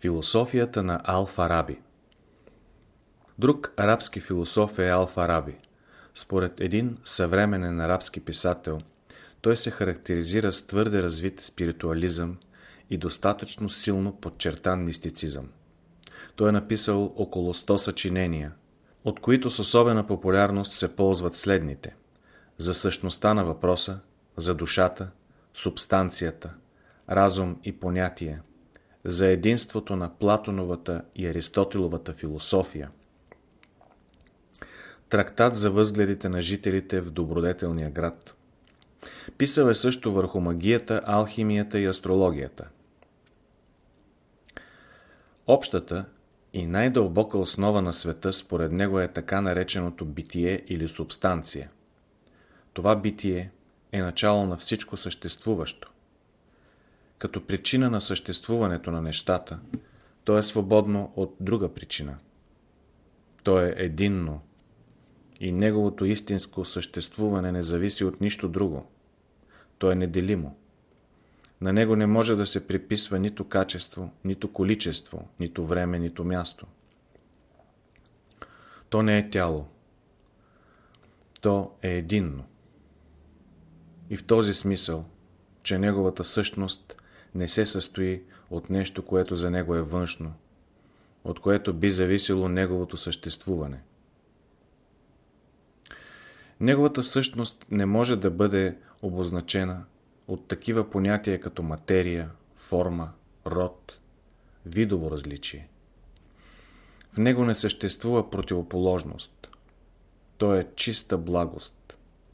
Философията на Ал-Фараби Друг арабски философ е Ал-Фараби. Според един съвременен арабски писател, той се характеризира с твърде развит спиритуализъм и достатъчно силно подчертан мистицизъм. Той е написал около 100 съчинения, от които с особена популярност се ползват следните. За същността на въпроса, за душата, субстанцията, разум и понятие, за единството на Платоновата и Аристотеловата философия, трактат за възгледите на жителите в добродетелния град. Писал е също върху магията, алхимията и астрологията. Общата и най-дълбока основа на света според него е така нареченото битие или субстанция. Това битие е начало на всичко съществуващо. Като причина на съществуването на нещата, то е свободно от друга причина. То е единно и неговото истинско съществуване не зависи от нищо друго. То е неделимо. На него не може да се приписва нито качество, нито количество, нито време, нито място. То не е тяло. То е единно. И в този смисъл, че неговата същност не се състои от нещо, което за него е външно, от което би зависело неговото съществуване. Неговата същност не може да бъде обозначена от такива понятия като материя, форма, род, видово различие. В него не съществува противоположност. Той е чиста благост.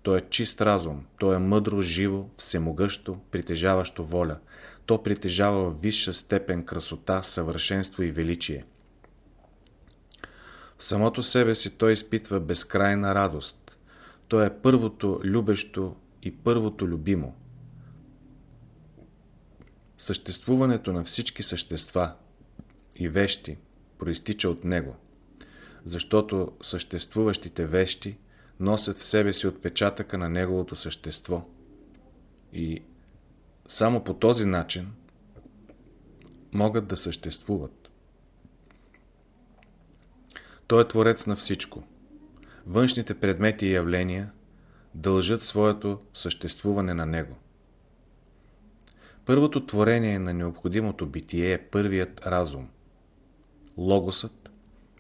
Той е чист разум. Той е мъдро, живо, всемогъщо, притежаващо воля. То притежава висша степен красота, съвършенство и величие. Самото себе си той изпитва безкрайна радост. Той е първото любещо и първото любимо. Съществуването на всички същества и вещи проистича от него, защото съществуващите вещи носят в себе си отпечатъка на неговото същество. И само по този начин могат да съществуват. Той е творец на всичко. Външните предмети и явления дължат своето съществуване на него. Първото творение на необходимото битие е първият разум. Логосът,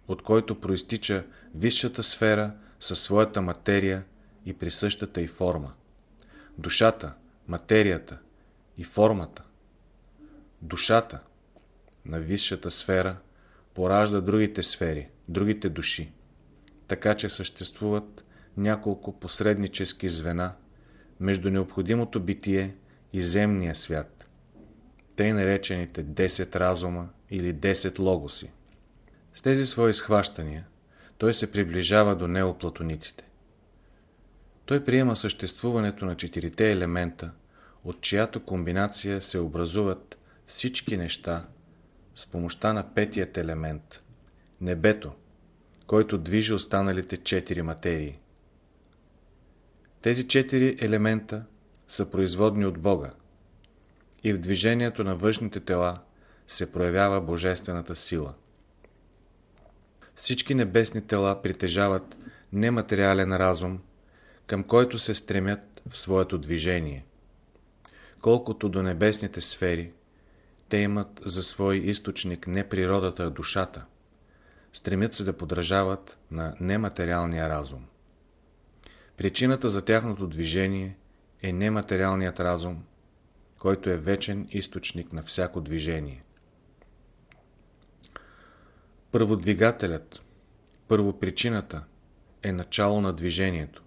от който проистича висшата сфера със своята материя и присъщата й форма. Душата, материята и формата. Душата на висшата сфера поражда другите сфери, другите души. Така че съществуват няколко посреднически звена между необходимото битие и земния свят, тъй наречените 10 разума или 10 логоси. С тези свои схващания той се приближава до неоплатониците. Той приема съществуването на четирите елемента, от чиято комбинация се образуват всички неща с помощта на петият елемент – небето, който движи останалите четири материи. Тези четири елемента са производни от Бога и в движението на външните тела се проявява божествената сила. Всички небесни тела притежават нематериален разум, към който се стремят в своето движение. Колкото до небесните сфери, те имат за свой източник не природата, а душата. Стремят се да подражават на нематериалния разум. Причината за тяхното движение е нематериалният разум, който е вечен източник на всяко движение. Първодвигателят, първопричината е начало на движението.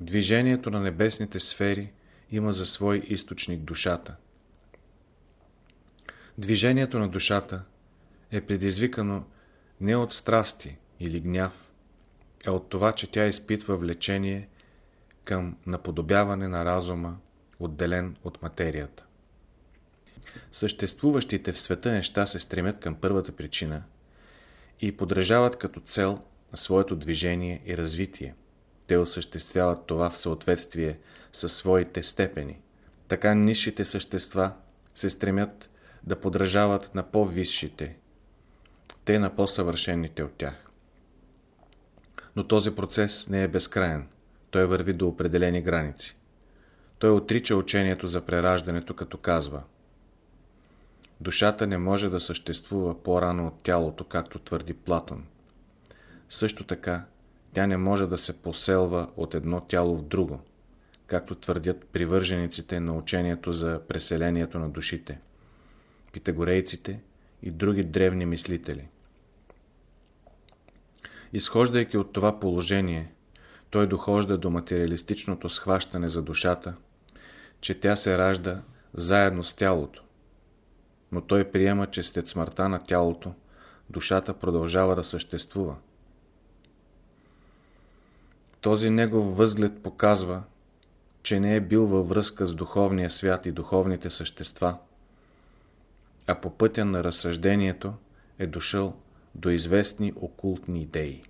Движението на небесните сфери има за свой източник душата. Движението на душата е предизвикано не от страсти или гняв, е от това, че тя изпитва влечение към наподобяване на разума, отделен от материята. Съществуващите в света неща се стремят към първата причина и подражават като цел на своето движение и развитие. Те осъществяват това в съответствие със своите степени. Така низшите същества се стремят да подражават на по-висшите, те на по-съвършените от тях. Но този процес не е безкраен. Той върви до определени граници. Той отрича учението за прераждането, като казва Душата не може да съществува по-рано от тялото, както твърди Платон. Също така, тя не може да се поселва от едно тяло в друго, както твърдят привържениците на учението за преселението на душите, питагорейците и други древни мислители. Изхождайки от това положение, той дохожда до материалистичното схващане за душата, че тя се ражда заедно с тялото. Но той приема, че след смъртта на тялото, душата продължава да съществува. Този негов възглед показва, че не е бил във връзка с духовния свят и духовните същества, а по пътя на разсъждението е дошъл до известни окултни идеи.